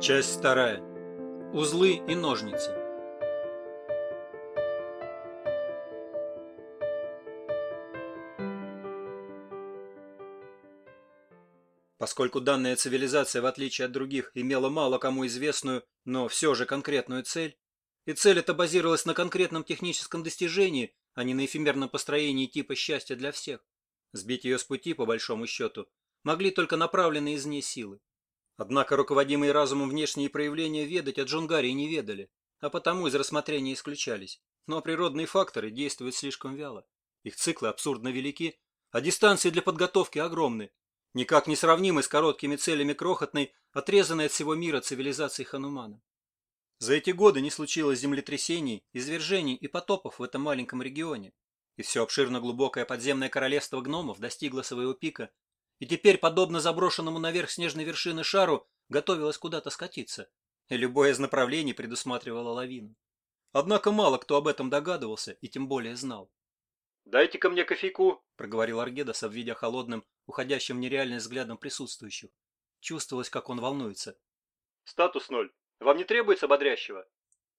Часть вторая. Узлы и ножницы. Поскольку данная цивилизация, в отличие от других, имела мало кому известную, но все же конкретную цель, и цель эта базировалась на конкретном техническом достижении, а не на эфемерном построении типа счастья для всех, сбить ее с пути, по большому счету, могли только направленные из ней силы. Однако руководимые разумом внешние проявления ведать о Джунгарии не ведали, а потому из рассмотрения исключались. Но природные факторы действуют слишком вяло. Их циклы абсурдно велики, а дистанции для подготовки огромны, никак не сравнимы с короткими целями крохотной, отрезанной от всего мира цивилизации Ханумана. За эти годы не случилось землетрясений, извержений и потопов в этом маленьком регионе, и все обширно глубокое подземное королевство гномов достигло своего пика и теперь, подобно заброшенному наверх снежной вершины шару, готовилась куда-то скатиться, и любое из направлений предусматривало лавину. Однако мало кто об этом догадывался и тем более знал. «Дайте-ка мне кофейку», — проговорил Аргедас, обведя холодным, уходящим в нереальный взглядом присутствующих. Чувствовалось, как он волнуется. «Статус ноль. Вам не требуется бодрящего?»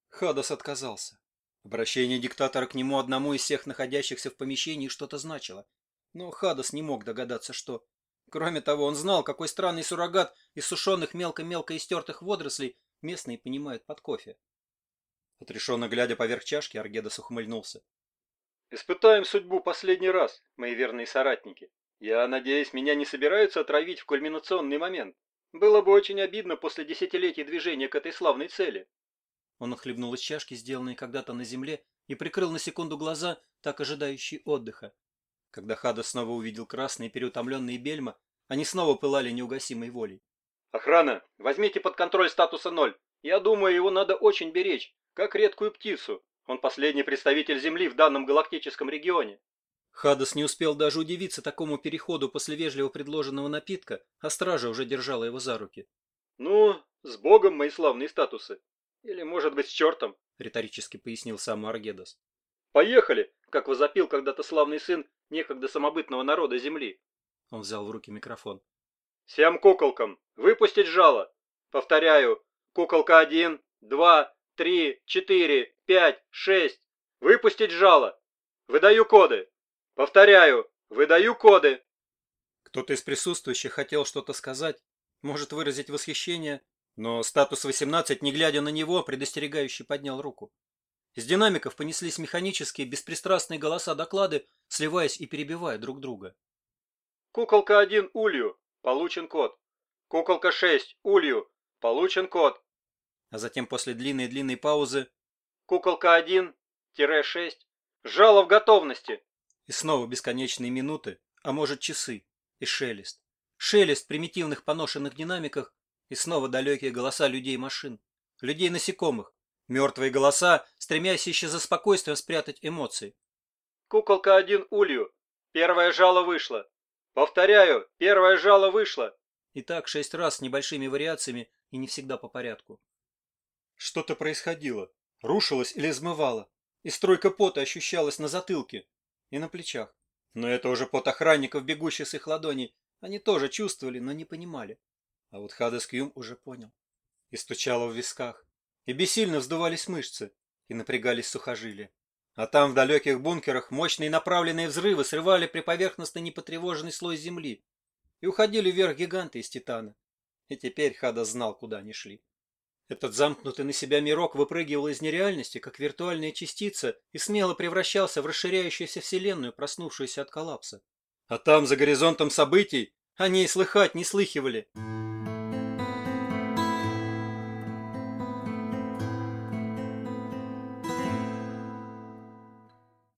Хадас отказался. Обращение диктатора к нему одному из всех находящихся в помещении что-то значило. Но Хадас не мог догадаться, что... Кроме того, он знал, какой странный суррогат из сушеных мелко-мелко истертых водорослей местные понимают под кофе. Отрешенно глядя поверх чашки, Аргедас ухмыльнулся. «Испытаем судьбу последний раз, мои верные соратники. Я надеюсь, меня не собираются отравить в кульминационный момент. Было бы очень обидно после десятилетий движения к этой славной цели». Он охлебнул из чашки, сделанной когда-то на земле, и прикрыл на секунду глаза, так ожидающие отдыха. Когда Хада снова увидел красные переутомленные бельма, они снова пылали неугасимой волей. «Охрана, возьмите под контроль статуса ноль. Я думаю, его надо очень беречь, как редкую птицу. Он последний представитель Земли в данном галактическом регионе». Хадас не успел даже удивиться такому переходу после вежливо предложенного напитка, а стража уже держала его за руки. «Ну, с Богом, мои славные статусы. Или, может быть, с чертом», — риторически пояснил сам Аргедас. «Поехали, как возопил когда-то славный сын некогда самобытного народа Земли. Он взял в руки микрофон. Всем куколкам выпустить жало. Повторяю, куколка один, два, три, четыре, пять, шесть. Выпустить жало. Выдаю коды. Повторяю, выдаю коды. Кто-то из присутствующих хотел что-то сказать, может выразить восхищение, но статус 18, не глядя на него, предостерегающе поднял руку. Из динамиков понеслись механические, беспристрастные голоса доклады, сливаясь и перебивая друг друга. «Куколка 1 Улью. Получен код. Куколка 6 Улью. Получен код». А затем после длинной-длинной паузы «Куколка 1-6. Жало в готовности». И снова бесконечные минуты, а может часы, и шелест. Шелест примитивных поношенных динамиках, и снова далекие голоса людей-машин, людей-насекомых, Мертвые голоса, стремящиеся за спокойствием спрятать эмоции. «Куколка один улью. Первое жало вышло. Повторяю, первое жало вышло». И так шесть раз с небольшими вариациями и не всегда по порядку. Что-то происходило. Рушилось или измывало. И струйка пота ощущалась на затылке и на плечах. Но это уже пот охранников, бегущих с их ладоней. Они тоже чувствовали, но не понимали. А вот Хадес Кьюм уже понял. И стучало в висках и бессильно вздувались мышцы, и напрягались сухожилия. А там в далеких бункерах мощные направленные взрывы срывали при поверхностно непотревоженный слой земли и уходили вверх гиганты из титана. И теперь Хада знал, куда они шли. Этот замкнутый на себя мирок выпрыгивал из нереальности, как виртуальная частица, и смело превращался в расширяющуюся вселенную, проснувшуюся от коллапса. А там, за горизонтом событий, они и слыхать не слыхивали.